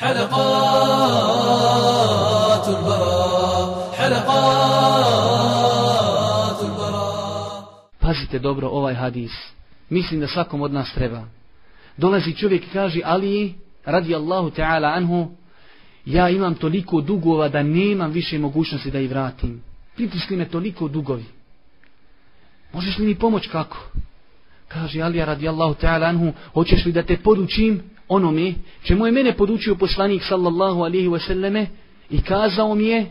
حلقات البراء حلقات البراء Pazite dobro ovaj hadis. Mislim da svakom od nas treba. Dolazi čovjek i kaže Ali radi Allahu ta'ala anhu ja imam toliko dugova da nemam više mogućnosti da ih vratim. Pritisli me toliko dugovi. Možeš li mi pomoć kako? Kaže Alija radijallahu ta'ala anhu, hoćeš li da te podučim Onome čemu je mene podučio poslanik sallallahu alaihi wasallame i kazao mi je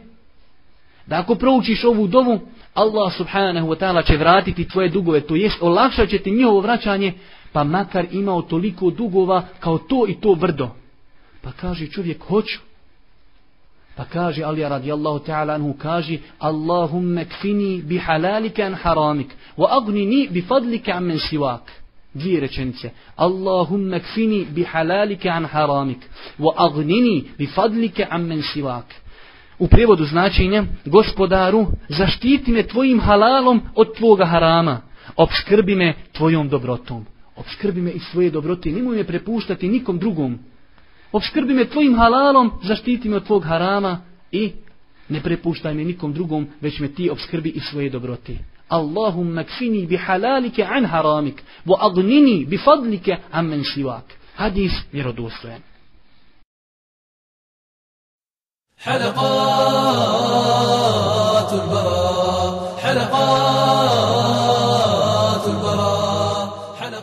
da ako proučiš ovu dovu, Allah subhanahu wa ta'ala će vratiti tvoje dugove, to jest olakšat će ti njihovo vraćanje, pa makar imao toliko dugova kao to i to brdo. Pa kaže čovjek, hoću. Pa kaže Alija radijallahu ta'ala anhu, kaže Allahumme kfini bi halalika an haramik, wa agnini bi fadlika an men sivak. Dvije rečenice. Allahumme kfini bi halalike an haramik, wa agnini bi fadlike an men sivak. U prevodu značenja, gospodaru, zaštiti me tvojim halalom od tvoga harama, obskrbi me tvojom dobrotom. Obskrbi me iz svoje dobrote, nemoj me prepuštati nikom drugom. Obskrbi me tvojim halalom, zaštiti me od tvog harama i ne prepuštaj me nikom drugom, već me ti obskrbi iz svoje dobrote. Allahumma kfini bi halalike an haramik, wa agnini bi fadlike an men sivak. Hadis vjerodostojen. حلقات البراء حلقات